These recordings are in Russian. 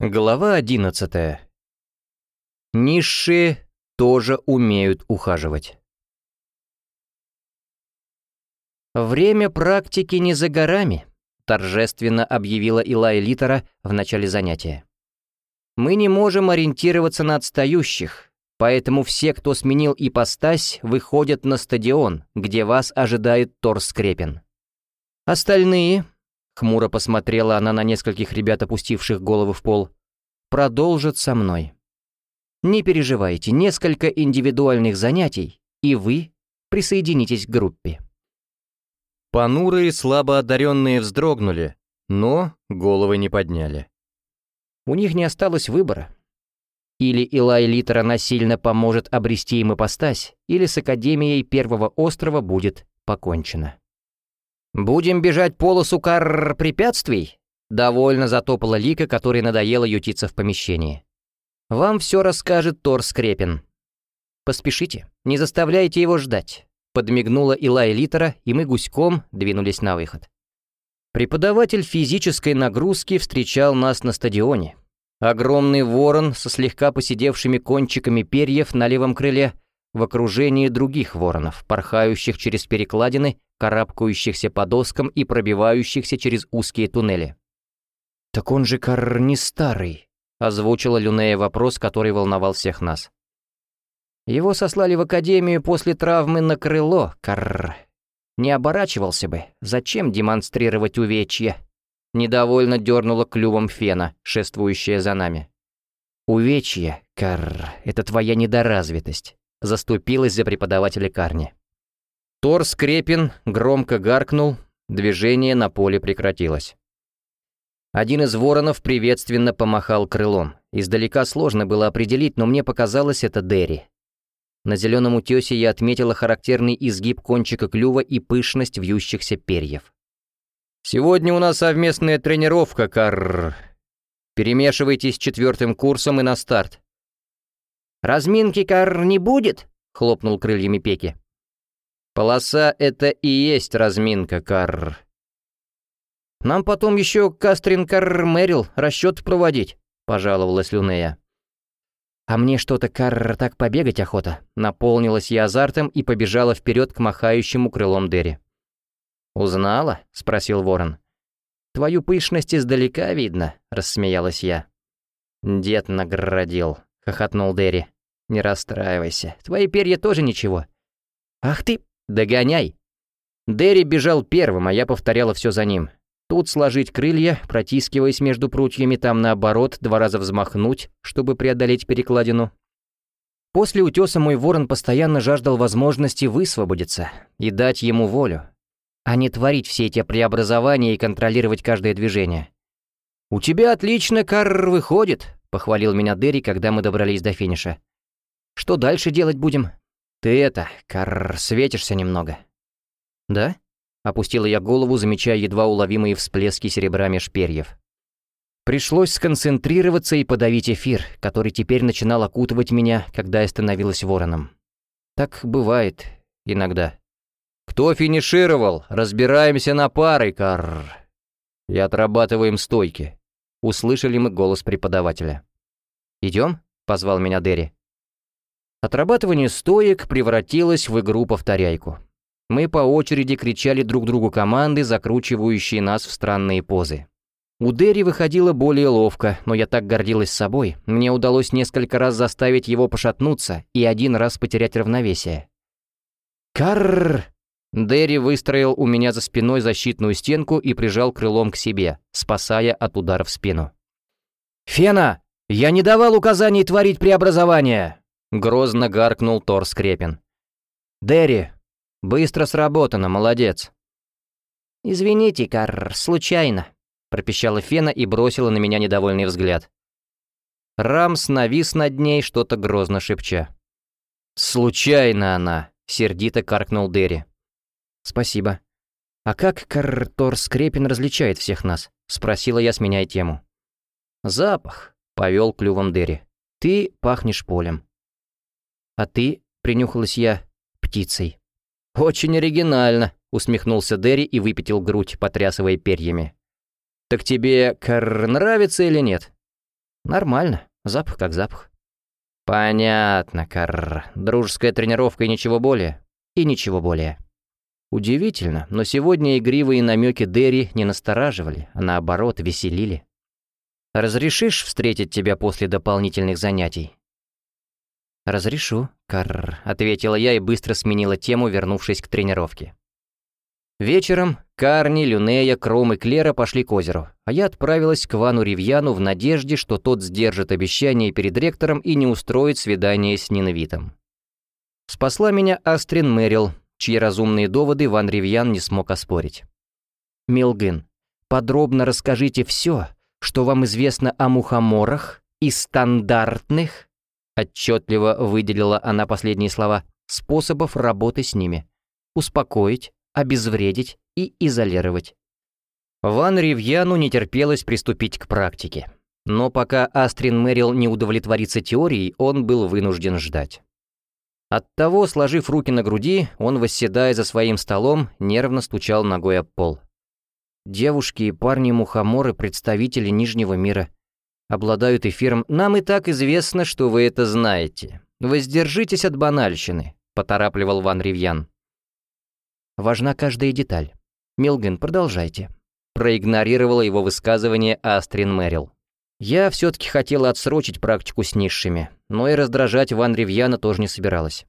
Глава одиннадцатая. Низшие тоже умеют ухаживать. «Время практики не за горами», — торжественно объявила Илая Литера в начале занятия. «Мы не можем ориентироваться на отстающих, поэтому все, кто сменил ипостась, выходят на стадион, где вас ожидает Тор Скрепин. Остальные, Хмуро посмотрела она на нескольких ребят, опустивших головы в пол. «Продолжат со мной. Не переживайте, несколько индивидуальных занятий, и вы присоединитесь к группе». Понурые, слабо одаренные вздрогнули, но головы не подняли. У них не осталось выбора. Или Илай Литера насильно поможет обрести им ипостась, или с Академией Первого Острова будет покончено. «Будем бежать полосу кар препятствий?» Довольно затопала Лика, которой надоело ютиться в помещении. «Вам все расскажет Тор Скрепин. Поспешите, не заставляйте его ждать», подмигнула Илай Литера, и мы гуськом двинулись на выход. Преподаватель физической нагрузки встречал нас на стадионе. Огромный ворон со слегка поседевшими кончиками перьев на левом крыле в окружении других воронов, порхающих через перекладины карабкающихся по доскам и пробивающихся через узкие туннели. «Так он же Карр не старый», — озвучила Люнея вопрос, который волновал всех нас. «Его сослали в академию после травмы на крыло, Карр. Не оборачивался бы. Зачем демонстрировать увечья?» Недовольно дернула клювом фена, шествующая за нами. «Увечья, Карр, это твоя недоразвитость», — заступилась за преподавателя Карни. Тор Скрепин громко гаркнул, движение на поле прекратилось. Один из воронов приветственно помахал крылом. Издалека сложно было определить, но мне показалось это Дерри. На зеленом утесе я отметила характерный изгиб кончика клюва и пышность вьющихся перьев. «Сегодня у нас совместная тренировка, Карр. Перемешивайтесь с четвертым курсом и на старт». «Разминки, Карр, не будет?» — хлопнул крыльями Пеки. Полоса — это и есть разминка, Карр. Нам потом еще Кастрин Карр Мэрил расчет проводить, пожаловалась Люнея. А мне что-то, Карр, так побегать охота. Наполнилась я азартом и побежала вперед к махающему крылом Дерри. «Узнала?» — спросил ворон. «Твою пышность издалека видно», — рассмеялась я. «Дед наградил», — хохотнул Дерри. «Не расстраивайся, твои перья тоже ничего». «Ах ты, «Догоняй!» Дерри бежал первым, а я повторяла все за ним. Тут сложить крылья, протискиваясь между прутьями, там наоборот, два раза взмахнуть, чтобы преодолеть перекладину. После утеса мой ворон постоянно жаждал возможности высвободиться и дать ему волю, а не творить все эти преобразования и контролировать каждое движение. «У тебя отлично, Карр, выходит», — похвалил меня Дерри, когда мы добрались до финиша. «Что дальше делать будем?» «Ты это, Карр, светишься немного». «Да?» — опустила я голову, замечая едва уловимые всплески серебра меж. Пришлось сконцентрироваться и подавить эфир, который теперь начинал окутывать меня, когда я становилась вороном. Так бывает иногда. «Кто финишировал? Разбираемся на пары, Карр!» «И отрабатываем стойки», — услышали мы голос преподавателя. «Идем?» — позвал меня Дерри. Отрабатывание стоек превратилось в игру-повторяйку. Мы по очереди кричали друг другу команды, закручивающие нас в странные позы. У Дерри выходило более ловко, но я так гордилась собой, мне удалось несколько раз заставить его пошатнуться и один раз потерять равновесие. «Карррр!» Дерри выстроил у меня за спиной защитную стенку и прижал крылом к себе, спасая от удара в спину. «Фена, я не давал указаний творить преобразование!» Грозно гаркнул Тор Скрепин. «Дерри, быстро сработано, молодец». «Извините, Карр, случайно», — пропищала Фена и бросила на меня недовольный взгляд. Рамс навис над ней, что-то грозно шепча. «Случайно она», — сердито каркнул Дерри. «Спасибо. А как Карр Тор Скрепин различает всех нас?» — спросила я, сменяя тему. «Запах», — повел клювом Дерри. «Ты пахнешь полем». «А ты?» — принюхалась я. «Птицей». «Очень оригинально», — усмехнулся Дерри и выпятил грудь, потрясывая перьями. «Так тебе Карр нравится или нет?» Нормально, запах как запах. Понятно, Карр. Дружеская тренировка и ничего более. И ничего более. Удивительно, но сегодня игривые намеки Дерри не настораживали, а наоборот веселили. «Разрешишь встретить тебя после дополнительных занятий?» «Разрешу, Карр», — ответила я и быстро сменила тему, вернувшись к тренировке. Вечером Карни, Люнея, Кром и Клера пошли к озеру, а я отправилась к Вану Ривьяну в надежде, что тот сдержит обещание перед ректором и не устроит свидание с Нинвитом. Спасла меня Астрин Мэрил, чьи разумные доводы Ван Ривьян не смог оспорить. «Милгин, подробно расскажите все, что вам известно о мухоморах и стандартных, отчетливо выделила она последние слова, способов работы с ними. Успокоить, обезвредить и изолировать. Ван Ривьяну не терпелось приступить к практике. Но пока Астрин Мэрил не удовлетворится теорией, он был вынужден ждать. Оттого, сложив руки на груди, он, восседая за своим столом, нервно стучал ногой об пол. Девушки и парни-мухоморы, представители Нижнего мира, обладают эфиром «Нам и так известно, что вы это знаете. Воздержитесь от банальщины», — поторапливал Ван Ривьян. Важна каждая деталь. Милген, продолжайте. Проигнорировала его высказывание Астрин Мэрил. Я все-таки хотела отсрочить практику с низшими, но и раздражать Ван Ривьяна тоже не собиралась.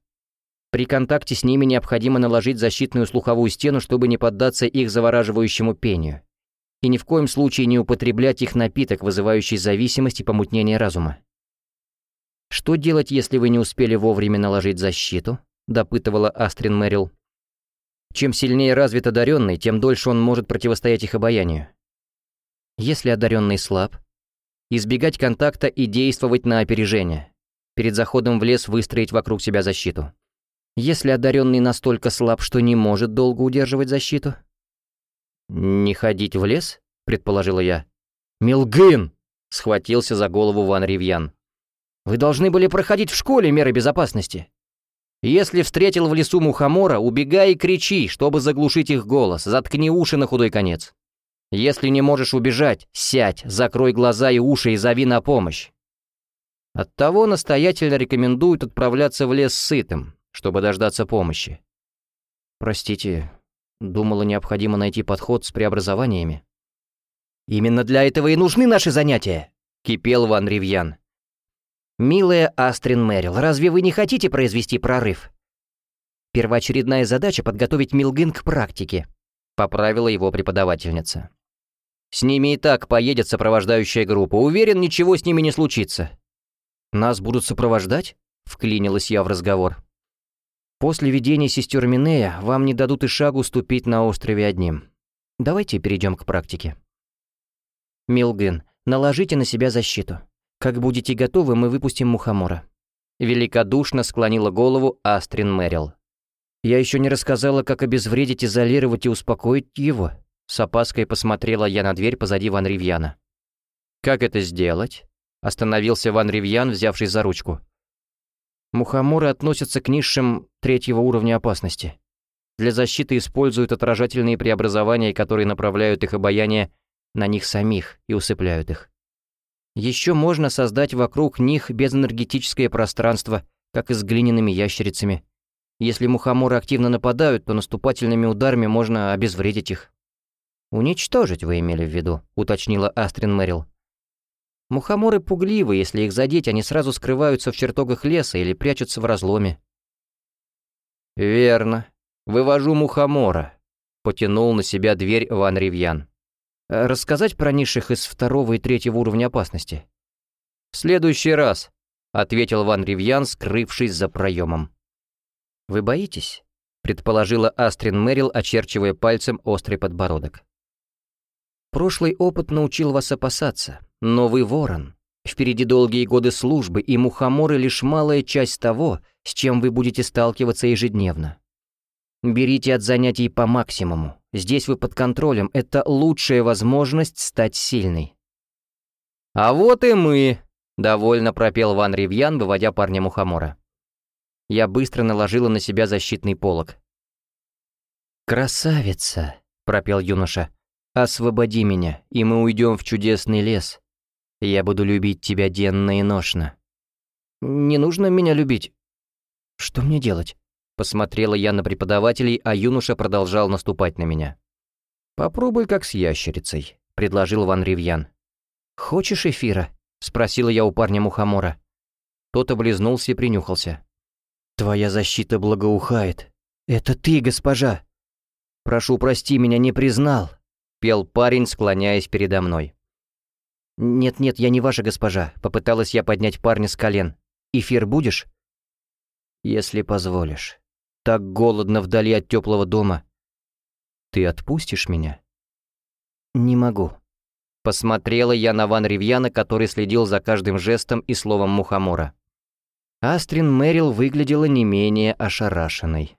При контакте с ними необходимо наложить защитную слуховую стену, чтобы не поддаться их завораживающему пению. И ни в коем случае не употреблять их напиток, вызывающий зависимость и помутнение разума. «Что делать, если вы не успели вовремя наложить защиту?» – допытывала Астрин Мэрил. Чем сильнее развит одаренный, тем дольше он может противостоять их обаянию. Если одаренный слаб, избегать контакта и действовать на опережение. Перед заходом в лес выстроить вокруг себя защиту. Если одаренный настолько слаб, что не может долго удерживать защиту. «Не ходить в лес?» — предположила я. «Милгын!» — схватился за голову Ван Ривьян. «Вы должны были проходить в школе меры безопасности. Если встретил в лесу мухомора, убегай и кричи, чтобы заглушить их голос, заткни уши на худой конец. Если не можешь убежать, сядь, закрой глаза и уши и зови на помощь. Оттого настоятельно рекомендуют отправляться в лес сытым, чтобы дождаться помощи. Простите, думала, необходимо найти подход с преобразованиями. «Именно для этого и нужны наши занятия», — кипел Ван Ривьян. «Милая Астрин Мэрил, разве вы не хотите произвести прорыв?» «Первоочередная задача — подготовить Милгин к практике», — поправила его преподавательница. «С ними и так поедет сопровождающая группа. Уверен, ничего с ними не случится». «Нас будут сопровождать?» — вклинилась я в разговор. «После видения сестер Минея вам не дадут и шагу ступить на острове одним. Давайте перейдем к практике». «Милгин, наложите на себя защиту. «Как будете готовы, мы выпустим мухомора». Великодушно склонила голову Астрин Мэрил. «Я еще не рассказала, как обезвредить, изолировать и успокоить его». С опаской посмотрела я на дверь позади Ван Ривьяна. «Как это сделать?» Остановился Ван Ривьян, взявшись за ручку. Мухоморы относятся к низшим третьего уровня опасности. Для защиты используют отражательные преобразования, которые направляют их обаяние на них самих и усыпляют их. Еще можно создать вокруг них безэнергетическое пространство, как и с глиняными ящерицами. Если мухоморы активно нападают, то наступательными ударами можно обезвредить их. «Уничтожить вы имели в виду», — уточнила Астрин Мэрил. «Мухоморы пугливы, если их задеть, они сразу скрываются в чертогах леса или прячутся в разломе». «Верно. Вывожу мухомора», — потянул на себя дверь Ван Ривьян. Э, рассказать про низших из второго и третьего уровня опасности?» «В следующий раз», — ответил Ван Ривьян, скрывшись за проемом. «Вы боитесь?» — предположила Астрин Мэрил, очерчивая пальцем острый подбородок. «Прошлый опыт научил вас опасаться, но вы ворон. Впереди долгие годы службы, и мухоморы — лишь малая часть того, с чем вы будете сталкиваться ежедневно. Берите от занятий по максимуму. Здесь вы под контролем. Это лучшая возможность стать сильной. «А вот и мы!» — довольно пропел Ван Ривьян, выводя парня мухомора. Я быстро наложила на себя защитный полог. «Красавица!» — пропел юноша. «Освободи меня, и мы уйдем в чудесный лес. Я буду любить тебя денно и ношно». «Не нужно меня любить». «Что мне делать?» Посмотрела я на преподавателей, а юноша продолжал наступать на меня. «Попробуй как с ящерицей», — предложил Ван Ривьян. «Хочешь эфира?» — спросила я у парня Мухомора. Тот облизнулся и принюхался. «Твоя защита благоухает. Это ты, госпожа!» «Прошу, прости, меня не признал», — пел парень, склоняясь передо мной. «Нет-нет, я не ваша госпожа», — попыталась я поднять парня с колен. «Эфир будешь?» «Если позволишь» так голодно вдали от теплого дома. Ты отпустишь меня? Не могу. Посмотрела я на Ван Ривьяна, который следил за каждым жестом и словом Мухомора. Астрин Мэрил выглядела не менее ошарашенной.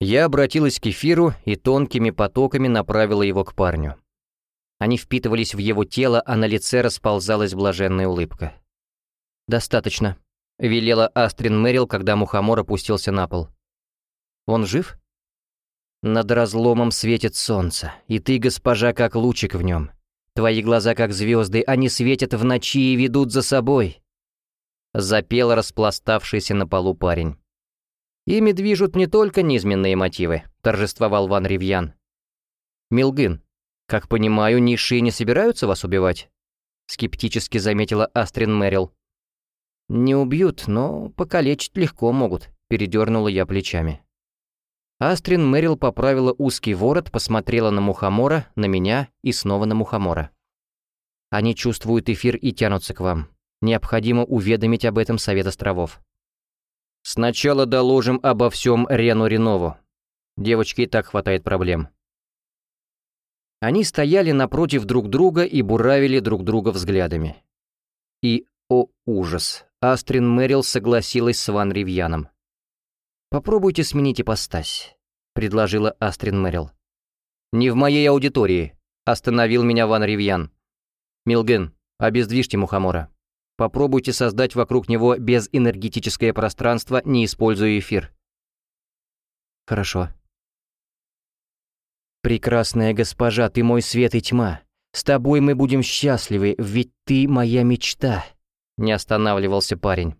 Я обратилась к эфиру и тонкими потоками направила его к парню. Они впитывались в его тело, а на лице расползалась блаженная улыбка. «Достаточно», — велела Астрин Мэрил, когда Мухомор опустился на пол. Он жив? Над разломом светит солнце, и ты, госпожа, как лучик в нем. Твои глаза, как звезды, они светят в ночи и ведут за собой. Запел распластавшийся на полу парень. Ими движут не только низменные мотивы, торжествовал Ван Ривьян. Милгын, как понимаю, низшие не собираются вас убивать? Скептически заметила Астрин Мэрил. Не убьют, но покалечить легко могут, передернула я плечами. Астрин Мэрил поправила узкий ворот, посмотрела на Мухомора, на меня и снова на Мухомора. «Они чувствуют эфир и тянутся к вам. Необходимо уведомить об этом Совет островов». «Сначала доложим обо всем Рену Ренову. Девочке и так хватает проблем». Они стояли напротив друг друга и буравили друг друга взглядами. И, о ужас, Астрин Мэрил согласилась с Ван Ривьяном. «Попробуйте сменить ипостась», — предложила Астрин Мэрил. «Не в моей аудитории», — остановил меня Ван Ривьян. «Милген, обездвижьте Мухомора. Попробуйте создать вокруг него безэнергетическое пространство, не используя эфир». «Хорошо». «Прекрасная госпожа, ты мой свет и тьма. С тобой мы будем счастливы, ведь ты моя мечта», — не останавливался парень.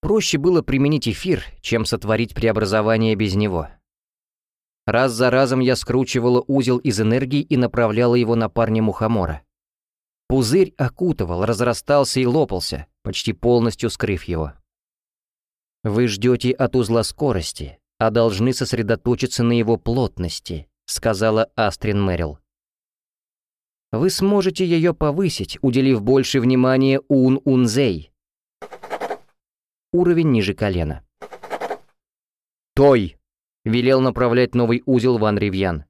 Проще было применить эфир, чем сотворить преобразование без него. Раз за разом я скручивала узел из энергии и направляла его на парня Мухомора. Пузырь окутывал, разрастался и лопался, почти полностью скрыв его. «Вы ждете от узла скорости, а должны сосредоточиться на его плотности», сказала Астрин Мэрил. «Вы сможете ее повысить, уделив больше внимания Ун-Унзей, уровень ниже колена. «Той!» — велел направлять новый узел Ван Ривьян.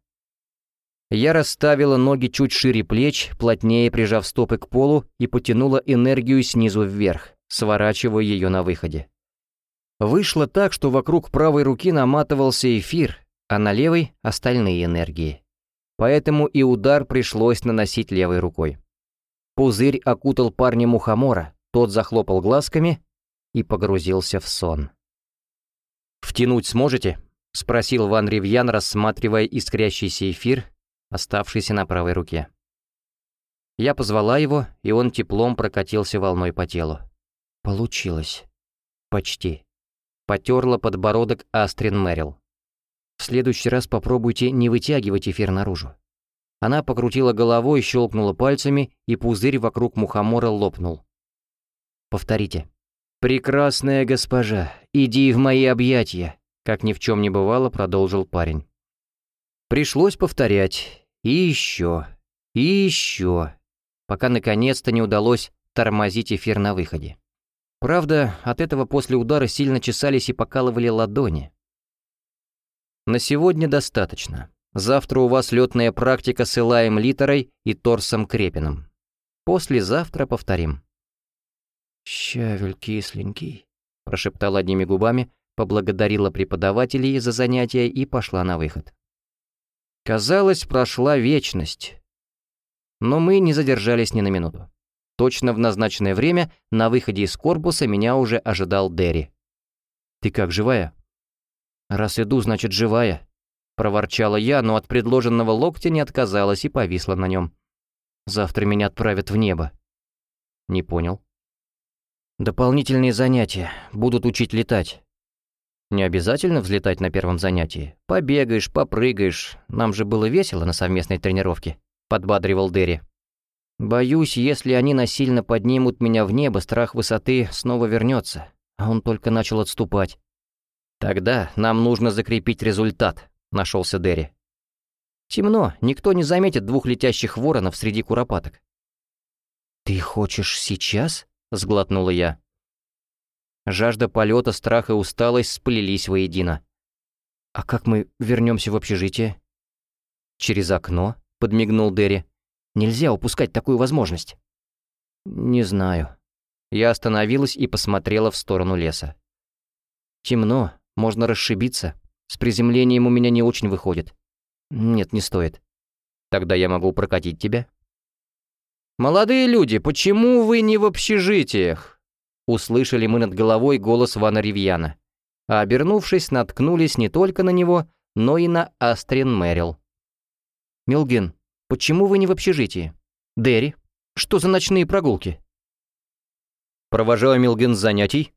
Я расставила ноги чуть шире плеч, плотнее прижав стопы к полу и потянула энергию снизу вверх, сворачивая ее на выходе. Вышло так, что вокруг правой руки наматывался эфир, а на левой — остальные энергии. Поэтому и удар пришлось наносить левой рукой. Пузырь окутал парня мухомора, тот захлопал глазками, и погрузился в сон. «Втянуть сможете?» — спросил Ван Ривьян, рассматривая искрящийся эфир, оставшийся на правой руке. Я позвала его, и он теплом прокатился волной по телу. Получилось. Почти. Потерла подбородок Астрин Мэрил. В следующий раз попробуйте не вытягивать эфир наружу. Она покрутила головой, щелкнула пальцами, и пузырь вокруг мухомора лопнул. Повторите. «Прекрасная госпожа, иди в мои объятия», как ни в чем не бывало, продолжил парень. Пришлось повторять. И еще. И еще. Пока наконец-то не удалось тормозить эфир на выходе. Правда, от этого после удара сильно чесались и покалывали ладони. На сегодня достаточно. Завтра у вас летная практика с Илаем Литерой и Торсом Крепиным. Послезавтра повторим. «Щавель кисленький», — прошептала одними губами, поблагодарила преподавателей за занятия и пошла на выход. Казалось, прошла вечность. Но мы не задержались ни на минуту. Точно в назначенное время на выходе из корпуса меня уже ожидал Дерри. «Ты как, живая?» «Раз иду, значит, живая», — проворчала я, но от предложенного локтя не отказалась и повисла на нем. «Завтра меня отправят в небо». Не понял. Дополнительные занятия. Будут учить летать. Не обязательно взлетать на первом занятии. Побегаешь, попрыгаешь. Нам же было весело на совместной тренировке», — подбадривал Дерри. «Боюсь, если они насильно поднимут меня в небо, страх высоты снова вернется. А он только начал отступать. «Тогда нам нужно закрепить результат», — нашелся Дерри. «Темно, никто не заметит двух летящих воронов среди куропаток». «Ты хочешь сейчас?» — сглотнула я. Жажда полета, страх и усталость сплелись воедино. «А как мы вернемся в общежитие?» «Через окно», — подмигнул Дерри. «Нельзя упускать такую возможность». «Не знаю». Я остановилась и посмотрела в сторону леса. «Темно, можно расшибиться. С приземлением у меня не очень выходит. Нет, не стоит. Тогда я могу прокатить тебя». «Молодые люди, почему вы не в общежитиях?» Услышали мы над головой голос Вана Ривьяна. А обернувшись, наткнулись не только на него, но и на Астрин Мэрил. «Милген, почему вы не в общежитии? Дерри, что за ночные прогулки?» Провожаю Милген с занятий.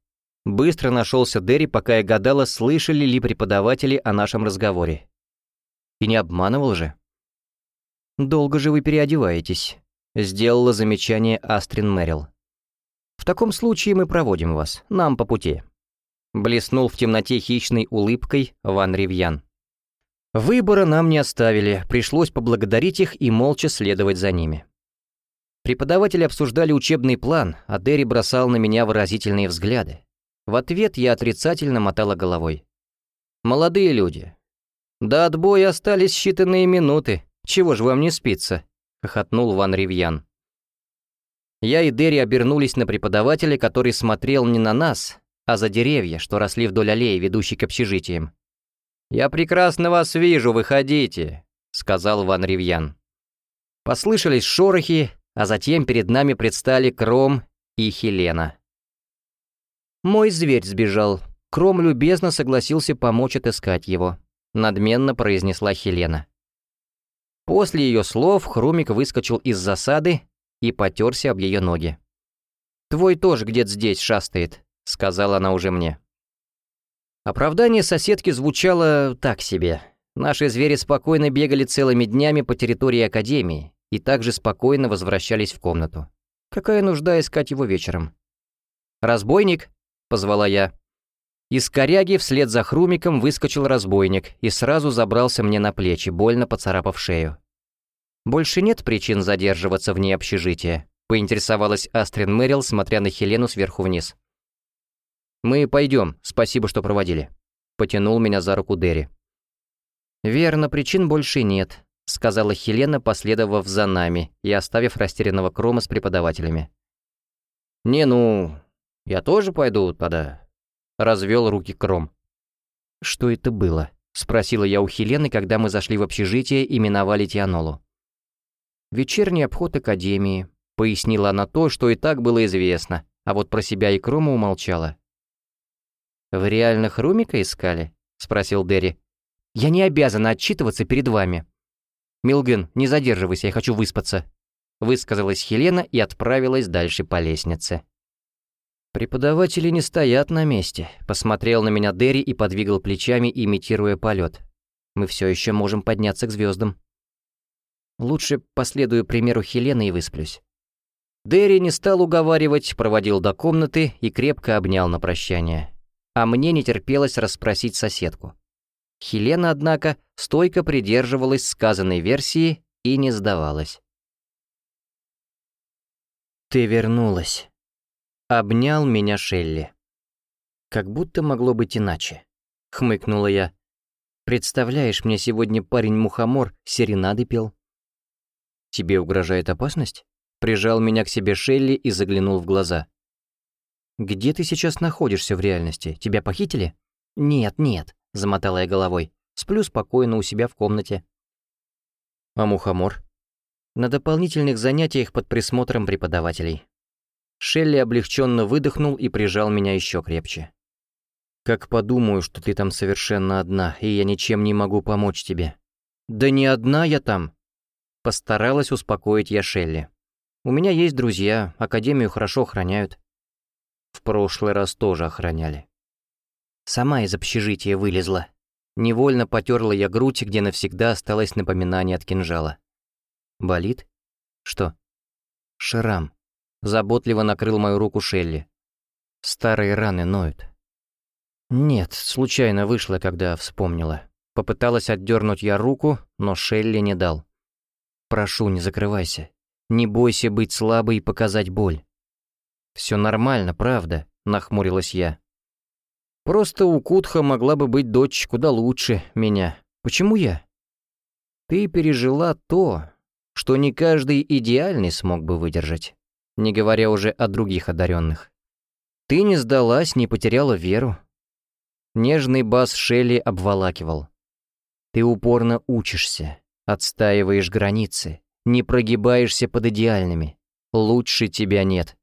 Быстро нашелся Дерри, пока я гадала, слышали ли преподаватели о нашем разговоре. И не обманывал же. «Долго же вы переодеваетесь», — сделала замечание Астрин Мэрил. В таком случае мы проводим вас, нам по пути». Блеснул в темноте хищной улыбкой Ван Ривьян. Выбора нам не оставили, пришлось поблагодарить их и молча следовать за ними. Преподаватели обсуждали учебный план, а Дерри бросал на меня выразительные взгляды. В ответ я отрицательно мотала головой. «Молодые люди, до отбоя остались считанные минуты, чего ж вам не спится?» — хохотнул Ван Ривьян. Я и Дерри обернулись на преподавателя, который смотрел не на нас, а за деревья, что росли вдоль аллеи, ведущей к общежитиям. «Я прекрасно вас вижу, выходите», — сказал Ван Ривьян. Послышались шорохи, а затем перед нами предстали Кром и Хелена. «Мой зверь сбежал. Кром любезно согласился помочь отыскать его», — надменно произнесла Хелена. После ее слов Хрумик выскочил из засады и потерся об ее ноги. «Твой тоже где-то здесь шастает», — сказала она уже мне. Оправдание соседки звучало так себе. Наши звери спокойно бегали целыми днями по территории Академии и также спокойно возвращались в комнату. Какая нужда искать его вечером? «Разбойник!» — позвала я. Из коряги вслед за Хрумиком выскочил разбойник и сразу забрался мне на плечи, больно поцарапав шею. «Больше нет причин задерживаться вне общежития», — поинтересовалась Астрин Мэрил, смотря на Хелену сверху вниз. «Мы пойдем, спасибо, что проводили», — потянул меня за руку Дерри. «Верно, причин больше нет», — сказала Хелена, последовав за нами и оставив растерянного Крома с преподавателями. «Не, ну, я тоже пойду тогда», — развел руки Кром. «Что это было?» — спросила я у Хелены, когда мы зашли в общежитие и миновали Тианолу. «Вечерний обход Академии», — пояснила она то, что и так было известно, а вот про себя и Крома умолчала. «Вы реально Хрумика искали?» — спросил Дерри. «Я не обязана отчитываться перед вами». «Милген, не задерживайся, я хочу выспаться», — высказалась Хелена и отправилась дальше по лестнице. «Преподаватели не стоят на месте», — посмотрел на меня Дерри и подвигал плечами, имитируя полет. «Мы все еще можем подняться к звездам. Лучше последую примеру Хелены и высплюсь. Дерри не стал уговаривать, проводил до комнаты и крепко обнял на прощание. А мне не терпелось расспросить соседку. Хелена, однако, стойко придерживалась сказанной версии и не сдавалась. «Ты вернулась», — обнял меня Шелли. «Как будто могло быть иначе», — хмыкнула я. «Представляешь, мне сегодня парень-мухомор серенады пел». «Тебе угрожает опасность?» Прижал меня к себе Шелли и заглянул в глаза. «Где ты сейчас находишься в реальности? Тебя похитили?» «Нет, нет», — замотала я головой. «Сплю спокойно у себя в комнате». «А мухомор?» «На дополнительных занятиях под присмотром преподавателей». Шелли облегченно выдохнул и прижал меня еще крепче. «Как подумаю, что ты там совершенно одна, и я ничем не могу помочь тебе». «Да не одна я там», Постаралась успокоить я Шелли. У меня есть друзья, академию хорошо охраняют. В прошлый раз тоже охраняли. Сама из общежития вылезла. Невольно потерла я грудь, где навсегда осталось напоминание от кинжала. Болит? Что? Шрам. Заботливо накрыл мою руку Шелли. Старые раны ноют. Нет, случайно вышло, когда вспомнила. Попыталась отдернуть я руку, но Шелли не дал. «Прошу, не закрывайся. Не бойся быть слабой и показать боль». «Все нормально, правда», — нахмурилась я. «Просто у Кутха могла бы быть дочь куда лучше меня. Почему я?» «Ты пережила то, что не каждый идеальный смог бы выдержать, не говоря уже о других одаренных. Ты не сдалась, не потеряла веру». Нежный бас Шелли обволакивал. «Ты упорно учишься, Отстаиваешь границы, не прогибаешься под идеальными. Лучше тебя нет.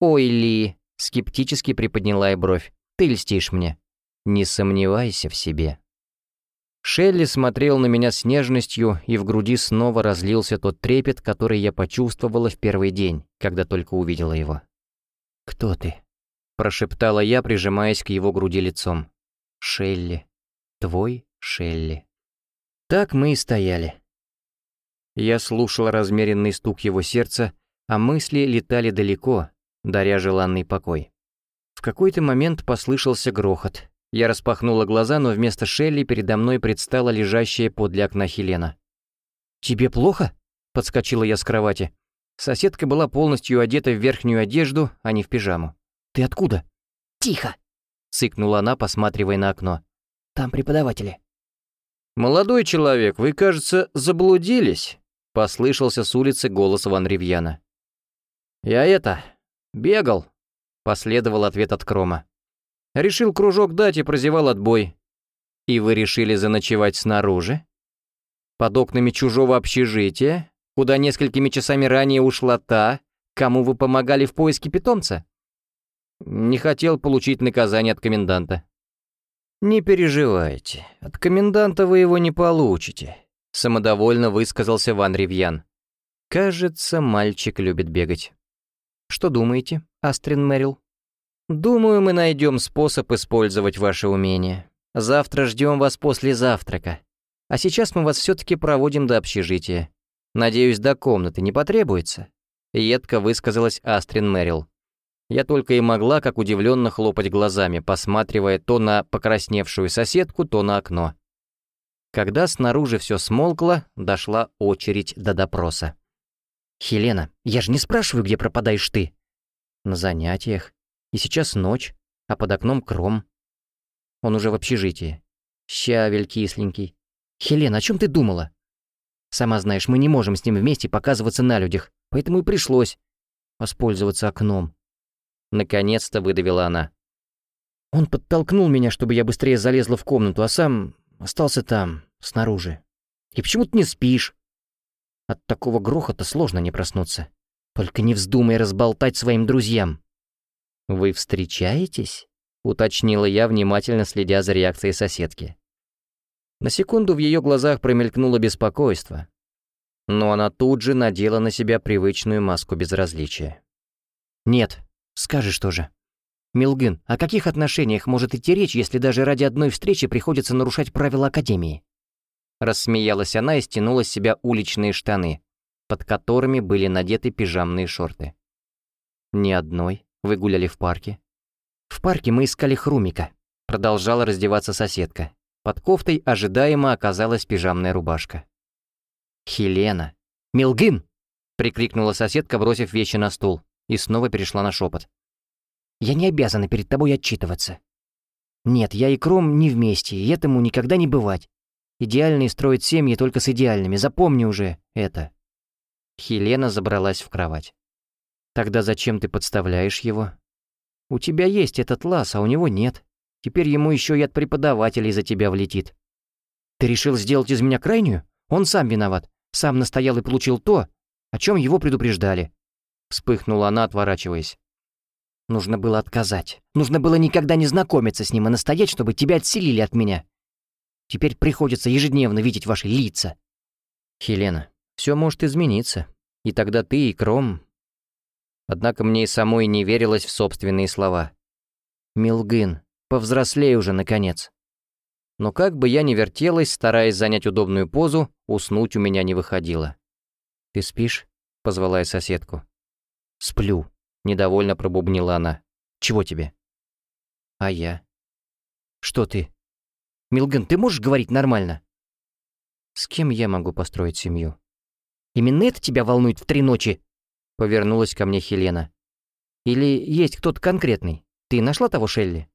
«Ой, Ли!» — скептически приподняла я бровь. «Ты льстишь мне. Не сомневайся в себе». Шелли смотрел на меня с нежностью, и в груди снова разлился тот трепет, который я почувствовала в первый день, когда только увидела его. «Кто ты?» — прошептала я, прижимаясь к его груди лицом. «Шелли. Твой Шелли». Так мы и стояли. Я слушал размеренный стук его сердца, а мысли летали далеко, даря желанный покой. В какой-то момент послышался грохот. Я распахнула глаза, но вместо Шелли передо мной предстала лежащая подле окна Хелена. «Тебе плохо?» — подскочила я с кровати. Соседка была полностью одета в верхнюю одежду, а не в пижаму. «Ты откуда?» «Тихо!» — цыкнула она, посматривая на окно. «Там преподаватели». «Молодой человек, вы, кажется, заблудились?» — послышался с улицы голос Ван Ривьяна. «Я это... бегал», — последовал ответ от Крома. «Решил кружок дать и прозевал отбой». «И вы решили заночевать снаружи?» «Под окнами чужого общежития, куда несколькими часами ранее ушла та, кому вы помогали в поиске питомца?» «Не хотел получить наказание от коменданта». «Не переживайте, от коменданта вы его не получите», — самодовольно высказался Ван Ривьян. «Кажется, мальчик любит бегать». «Что думаете, Астрин Мэрил?» «Думаю, мы найдем способ использовать ваше умение. Завтра ждем вас после завтрака. А сейчас мы вас все-таки проводим до общежития. Надеюсь, до комнаты не потребуется?» Едко высказалась Астрин Мэрил. Я только и могла, как удивленно хлопать глазами, посматривая то на покрасневшую соседку, то на окно. Когда снаружи все смолкло, дошла очередь до допроса. «Хелена, я же не спрашиваю, где пропадаешь ты?» «На занятиях. И сейчас ночь, а под окном кром. Он уже в общежитии. Щавель кисленький. Хелена, о чем ты думала?» «Сама знаешь, мы не можем с ним вместе показываться на людях, поэтому и пришлось воспользоваться окном. Наконец-то выдавила она. Он подтолкнул меня, чтобы я быстрее залезла в комнату, а сам остался там, снаружи. И почему ты не спишь? От такого грохота сложно не проснуться. Только не вздумай разболтать своим друзьям. «Вы встречаетесь?» — уточнила я, внимательно следя за реакцией соседки. На секунду в ее глазах промелькнуло беспокойство, но она тут же надела на себя привычную маску безразличия. «Нет», Скажешь тоже. Милгин, о каких отношениях может идти речь, если даже ради одной встречи приходится нарушать правила Академии? Рассмеялась она и стянула с себя уличные штаны, под которыми были надеты пижамные шорты. Ни одной. Вы гуляли в парке. В парке мы искали Хрумика. Продолжала раздеваться соседка. Под кофтой ожидаемо оказалась пижамная рубашка. «Хелена! Милгин!» — прикрикнула соседка, бросив вещи на стул и снова перешла на шепот. «Я не обязана перед тобой отчитываться. Нет, я и Кром не вместе, и этому никогда не бывать. Идеальные строят семьи только с идеальными, запомни уже это». Хелена забралась в кровать. «Тогда зачем ты подставляешь его? У тебя есть этот лаз, а у него нет. Теперь ему еще и от преподавателей за тебя влетит. Ты решил сделать из меня крайнюю? Он сам виноват. Сам настоял и получил то, о чем его предупреждали. Вспыхнула она, отворачиваясь. Нужно было отказать. Нужно было никогда не знакомиться с ним и настоять, чтобы тебя отселили от меня. Теперь приходится ежедневно видеть ваши лица. Хелена, все может измениться. И тогда ты и Кром... Однако мне и самой не верилось в собственные слова. «Милгын, повзрослей уже, наконец». Но как бы я ни вертелась, стараясь занять удобную позу, уснуть у меня не выходило. «Ты спишь?» — позвала я соседку. «Сплю», — недовольно пробубнила она. «Чего тебе?» «А я?» «Что ты?» «Милган, ты можешь говорить нормально?» «С кем я могу построить семью?» «Именно это тебя волнует в три ночи?» Повернулась ко мне Хелена. «Или есть кто-то конкретный? Ты нашла того Шелли?»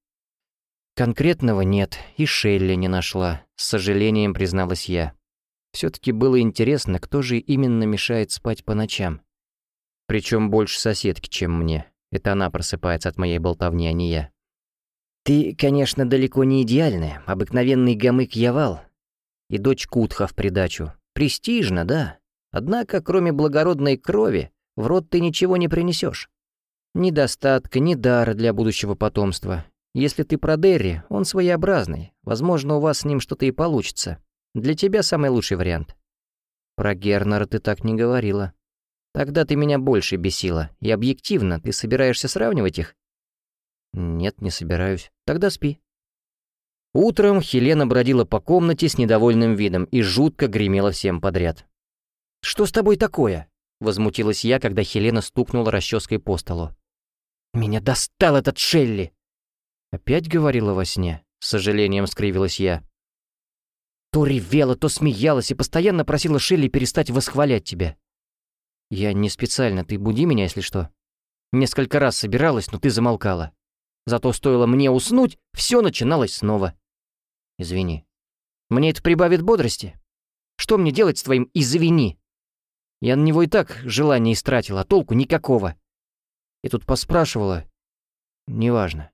«Конкретного нет, и Шелли не нашла», — с сожалением призналась я. все таки было интересно, кто же именно мешает спать по ночам. Причем больше соседки, чем мне. Это она просыпается от моей болтовни, а не я. «Ты, конечно, далеко не идеальная, обыкновенный гамык-явал. И дочь Кутха в придачу. Престижно, да. Однако, кроме благородной крови, в рот ты ничего не принесешь. Ни достатка, ни дара для будущего потомства. Если ты про Дерри, он своеобразный. Возможно, у вас с ним что-то и получится. Для тебя самый лучший вариант. Про Гернера ты так не говорила. Тогда ты меня больше бесила. И объективно, ты собираешься сравнивать их? «Нет, не собираюсь. Тогда спи». Утром Хелена бродила по комнате с недовольным видом и жутко гремела всем подряд. «Что с тобой такое?» — возмутилась я, когда Хелена стукнула расческой по столу. «Меня достал этот Шелли!» «Опять говорила во сне?» — с сожалением скривилась я. То ревела, то смеялась и постоянно просила Шелли перестать восхвалять тебя. «Я не специально, ты буди меня, если что. Несколько раз собиралась, но ты замолкала. Зато стоило мне уснуть, все начиналось снова. Извини. Мне это прибавит бодрости? Что мне делать с твоим «извини»? Я на него и так желание истратила, а толку никакого. И тут поспрашивала. Неважно.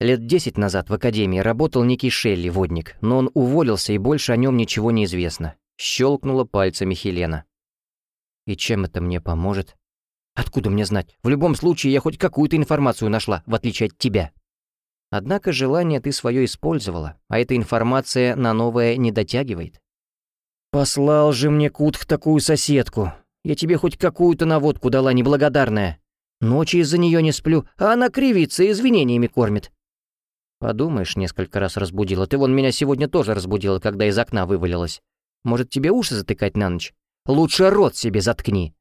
Лет десять назад в академии работал некий Шелли, водник, но он уволился, и больше о нем ничего не известно. Щелкнула пальцами Хелена. И чем это мне поможет? Откуда мне знать? В любом случае, я хоть какую-то информацию нашла, в отличие от тебя. Однако желание ты свое использовала, а эта информация на новое не дотягивает. Послал же мне Кутх такую соседку. Я тебе хоть какую-то наводку дала неблагодарная. Ночи из-за нее не сплю, а она кривится и извинениями кормит. Подумаешь, несколько раз разбудила. Ты вон меня сегодня тоже разбудила, когда из окна вывалилась. Может, тебе уши затыкать на ночь? Лучше рот себе заткни.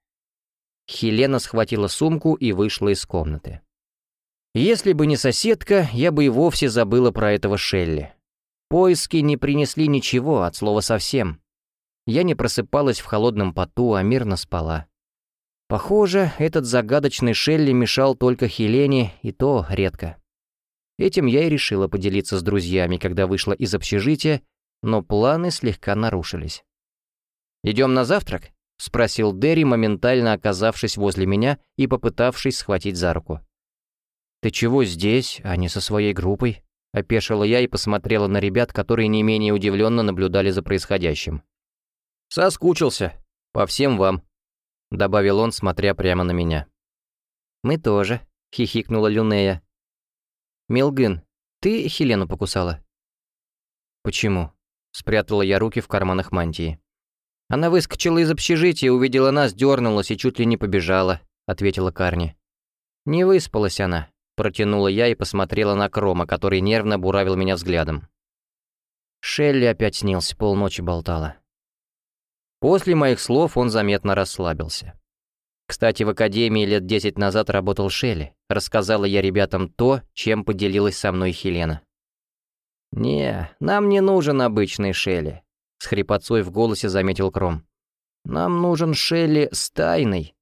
Хелена схватила сумку и вышла из комнаты. Если бы не соседка, я бы и вовсе забыла про этого Шелли. Поиски не принесли ничего, от слова совсем. Я не просыпалась в холодном поту, а мирно спала. Похоже, этот загадочный Шелли мешал только Хелене, и то редко. Этим я и решила поделиться с друзьями, когда вышла из общежития, но планы слегка нарушились. «Идем на завтрак?» — спросил Дерри, моментально оказавшись возле меня и попытавшись схватить за руку. «Ты чего здесь, а не со своей группой?» — опешила я и посмотрела на ребят, которые не менее удивленно наблюдали за происходящим. «Соскучился. По всем вам», — добавил он, смотря прямо на меня. «Мы тоже», — хихикнула Люнея. «Милгын, ты Хелену покусала?» «Почему?» — спрятала я руки в карманах мантии. «Она выскочила из общежития, увидела нас, дернулась и чуть ли не побежала», — ответила Карни. «Не выспалась она», — протянула я и посмотрела на Крома, который нервно буравил меня взглядом. Шелли опять снился, полночи болтала. После моих слов он заметно расслабился. Кстати, в академии лет десять назад работал Шелли. Рассказала я ребятам то, чем поделилась со мной Хелена. «Не, нам не нужен обычный Шелли. С хрипотцой в голосе заметил Кром. «Нам нужен Шелли с тайной.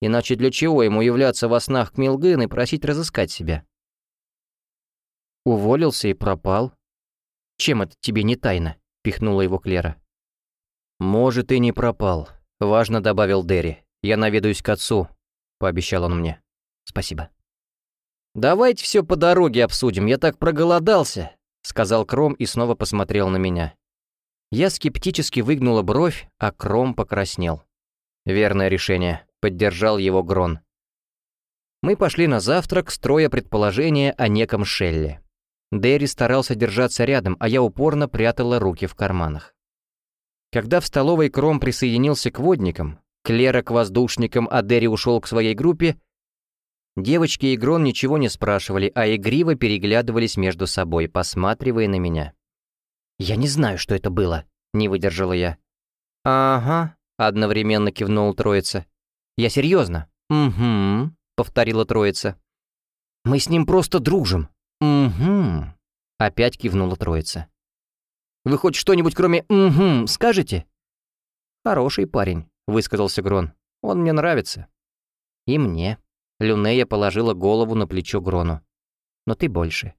Иначе для чего ему являться во снах к Милгын и просить разыскать себя?» «Уволился и пропал. Чем это тебе не тайна?» — пихнула его Клера. «Может, и не пропал», — важно добавил Дерри. «Я наведаюсь к отцу», — пообещал он мне. «Спасибо». «Давайте все по дороге обсудим, я так проголодался», — сказал Кром и снова посмотрел на меня. Я скептически выгнула бровь, а Кром покраснел. «Верное решение», — поддержал его Грон. Мы пошли на завтрак, строя предположение о неком Шелле. Дэри старался держаться рядом, а я упорно прятала руки в карманах. Когда в столовой Кром присоединился к водникам, Клера к воздушникам, а Дерри ушел к своей группе, девочки и Грон ничего не спрашивали, а игриво переглядывались между собой, посматривая на меня. «Я не знаю, что это было», — не выдержала я. «Ага», — одновременно кивнул троица. «Я серьезно». «Угу», — повторила троица. «Мы с ним просто дружим». «Угу», — опять кивнула троица. «Вы хоть что-нибудь кроме «угу» скажете?» «Хороший парень», — высказался Грон. «Он мне нравится». «И мне». Люнея положила голову на плечо Грону. «Но ты больше».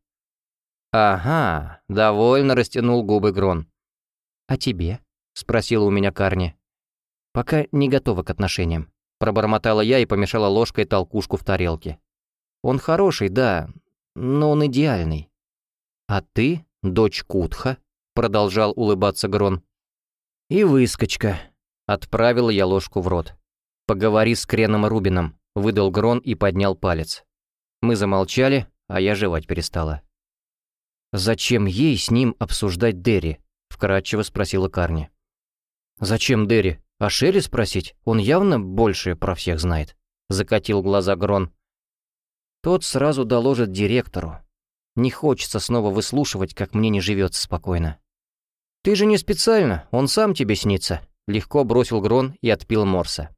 «Ага», — довольно растянул губы Грон. «А тебе?» — спросила у меня Карни. «Пока не готова к отношениям». Пробормотала я и помешала ложкой толкушку в тарелке. «Он хороший, да, но он идеальный». «А ты, дочь Кутха?» — продолжал улыбаться Грон. «И выскочка», — отправила я ложку в рот. «Поговори с Креном Рубином», — выдал Грон и поднял палец. Мы замолчали, а я жевать перестала. «Зачем ей с ним обсуждать Дерри?» — вкратчиво спросила Карни. «Зачем Дерри? А Шерри спросить? Он явно больше про всех знает», — закатил глаза Грон. Тот сразу доложит директору. Не хочется снова выслушивать, как мне не живется спокойно. «Ты же не специально, он сам тебе снится», — легко бросил Грон и отпил Морса.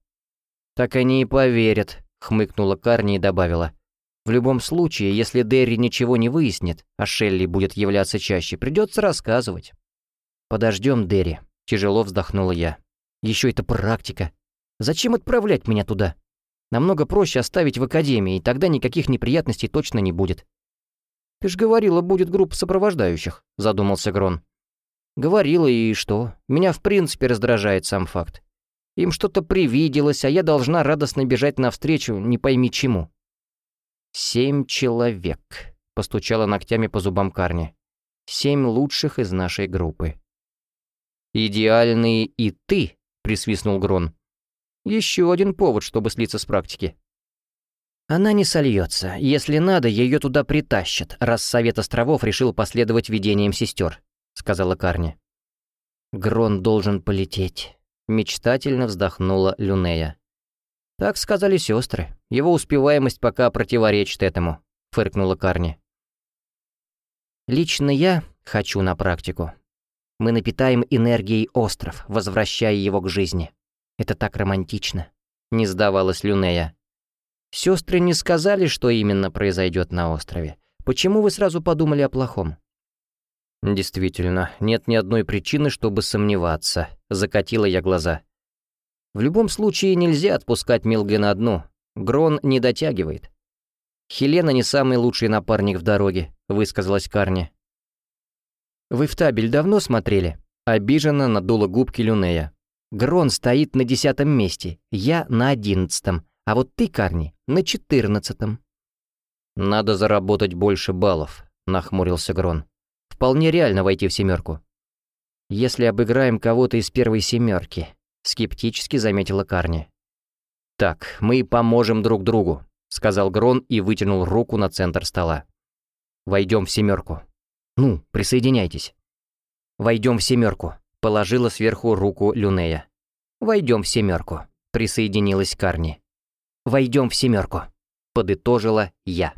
«Так они и поверят», — хмыкнула Карни и добавила. В любом случае, если Дерри ничего не выяснит, а Шелли будет являться чаще, придется рассказывать. «Подождем Дерри», — тяжело вздохнула я. Еще это практика. Зачем отправлять меня туда? Намного проще оставить в академии, и тогда никаких неприятностей точно не будет». «Ты ж говорила, будет группа сопровождающих», — задумался Грон. «Говорила, и что? Меня в принципе раздражает сам факт. Им что-то привиделось, а я должна радостно бежать навстречу, не пойми чему». «Семь человек», — постучала ногтями по зубам Карни. «Семь лучших из нашей группы». «Идеальные и ты», — присвистнул Грон. «Еще один повод, чтобы слиться с практики». «Она не сольется. Если надо, ее туда притащат, раз Совет Островов решил последовать видениям сестер», — сказала Карни. «Грон должен полететь», — мечтательно вздохнула Люнея. «Так сказали сестры. Его успеваемость пока противоречит этому», — фыркнула Карни. «Лично я хочу на практику. Мы напитаем энергией остров, возвращая его к жизни. Это так романтично», — не сдавалась Люнея. «Сестры не сказали, что именно произойдет на острове. Почему вы сразу подумали о плохом?» «Действительно, нет ни одной причины, чтобы сомневаться», — закатила я глаза. В любом случае нельзя отпускать Милгена одну. Грон не дотягивает. «Хелена не самый лучший напарник в дороге», — высказалась Карни. «Вы в табель давно смотрели?» Обиженно надула губки Люнея. «Грон стоит на десятом месте, я на одиннадцатом, а вот ты, Карни, на четырнадцатом». «Надо заработать больше баллов», — нахмурился Грон. «Вполне реально войти в семерку. Если обыграем кого-то из первой семерки, — скептически заметила Карни. «Так, мы поможем друг другу», — сказал Грон и вытянул руку на центр стола. «Войдем в семерку. Ну, присоединяйтесь». «Войдем в семерку», — положила сверху руку Люнея. «Войдем в семерку», — присоединилась Карни. «Войдем в семерку», — подытожила я.